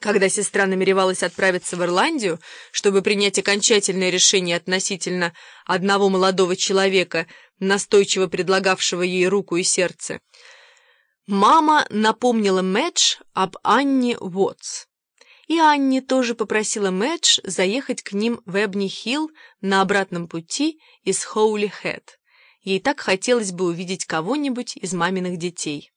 Когда сестра намеревалась отправиться в Ирландию, чтобы принять окончательное решение относительно одного молодого человека, настойчиво предлагавшего ей руку и сердце, мама напомнила Мэдж об Анне Уотс. И Анне тоже попросила Мэдж заехать к ним в Эбни-Хилл на обратном пути из Хоули-Хэт. Ей так хотелось бы увидеть кого-нибудь из маминых детей.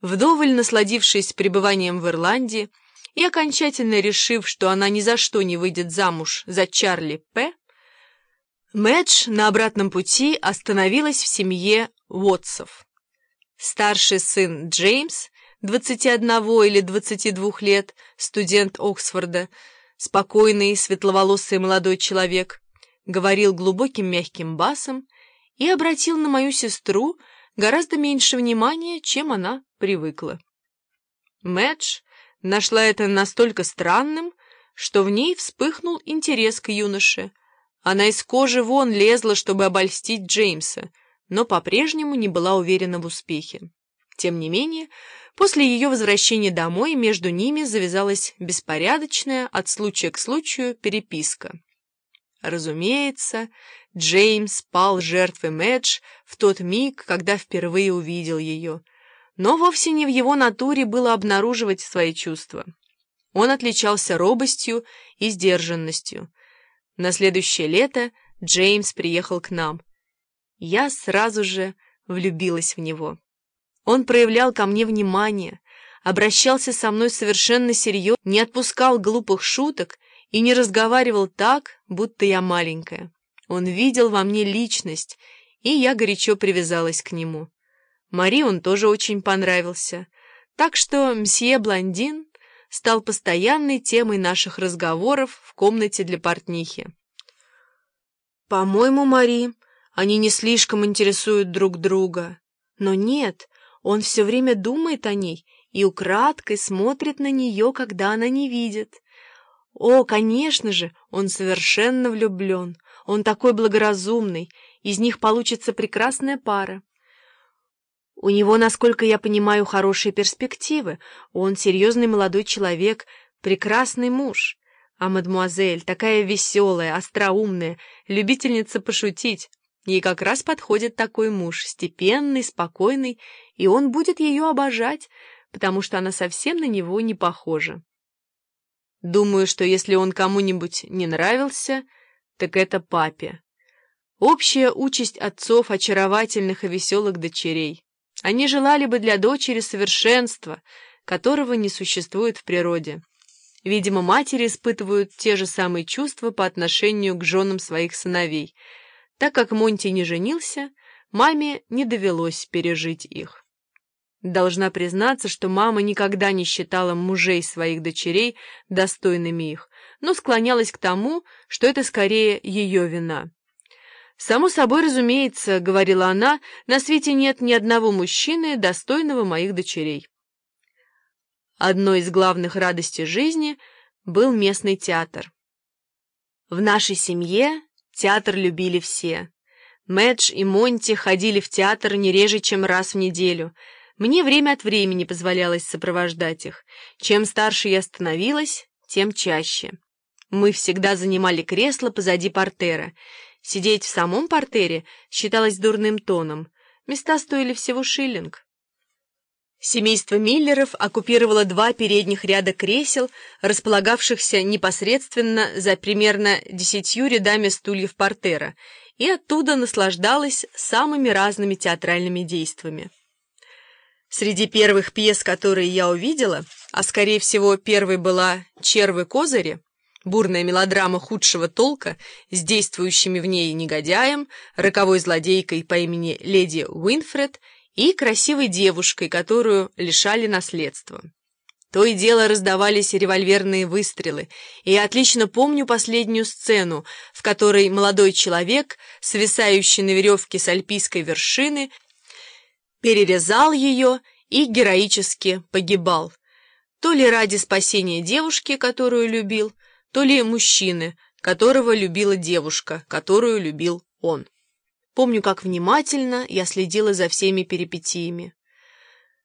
Вдоволь насладившись пребыванием в Ирландии и окончательно решив, что она ни за что не выйдет замуж за Чарли П., Мэдж на обратном пути остановилась в семье Уотсов. Старший сын Джеймс, 21 или 22 лет, студент Оксфорда, спокойный, светловолосый молодой человек, говорил глубоким мягким басом и обратил на мою сестру гораздо меньше внимания, чем она привыкла. Мэдж нашла это настолько странным, что в ней вспыхнул интерес к юноше. Она из кожи вон лезла, чтобы обольстить Джеймса, но по-прежнему не была уверена в успехе. Тем не менее, после ее возвращения домой между ними завязалась беспорядочная от случая к случаю переписка. Разумеется, Джеймс пал жертвой Мэдж в тот миг, когда впервые увидел ее. Но вовсе не в его натуре было обнаруживать свои чувства. Он отличался робостью и сдержанностью. На следующее лето Джеймс приехал к нам. Я сразу же влюбилась в него. Он проявлял ко мне внимание, обращался со мной совершенно серьезно, не отпускал глупых шуток и не разговаривал так, будто я маленькая. Он видел во мне личность, и я горячо привязалась к нему. Мари он тоже очень понравился, так что мсье Блондин стал постоянной темой наших разговоров в комнате для портнихи. «По-моему, Мари, они не слишком интересуют друг друга. Но нет, он все время думает о ней и украдкой смотрит на нее, когда она не видит. О, конечно же, он совершенно влюблен. Он такой благоразумный, из них получится прекрасная пара. У него, насколько я понимаю, хорошие перспективы. Он серьезный молодой человек, прекрасный муж. А мадемуазель такая веселая, остроумная, любительница пошутить. Ей как раз подходит такой муж, степенный, спокойный, и он будет ее обожать, потому что она совсем на него не похожа. Думаю, что если он кому-нибудь не нравился, так это папе. Общая участь отцов очаровательных и веселых дочерей. Они желали бы для дочери совершенства, которого не существует в природе. Видимо, матери испытывают те же самые чувства по отношению к женам своих сыновей. Так как Монти не женился, маме не довелось пережить их. Должна признаться, что мама никогда не считала мужей своих дочерей достойными их, но склонялась к тому, что это скорее ее вина. «Само собой, разумеется, — говорила она, — на свете нет ни одного мужчины, достойного моих дочерей». Одной из главных радостей жизни был местный театр. В нашей семье театр любили все. Мэдж и Монти ходили в театр не реже, чем раз в неделю. Мне время от времени позволялось сопровождать их. Чем старше я становилась, тем чаще. Мы всегда занимали кресло позади портера — Сидеть в самом портере считалось дурным тоном. Места стоили всего шиллинг. Семейство Миллеров оккупировало два передних ряда кресел, располагавшихся непосредственно за примерно десятью рядами стульев портера, и оттуда наслаждалось самыми разными театральными действиями. Среди первых пьес, которые я увидела, а скорее всего первой была «Червы козыри», Бурная мелодрама худшего толка с действующими в ней негодяем, роковой злодейкой по имени леди Уинфред и красивой девушкой, которую лишали наследства. То и дело раздавались револьверные выстрелы, и я отлично помню последнюю сцену, в которой молодой человек, свисающий на веревке с альпийской вершины, перерезал ее и героически погибал. То ли ради спасения девушки, которую любил, то ли мужчины, которого любила девушка, которую любил он. Помню, как внимательно я следила за всеми перипетиями.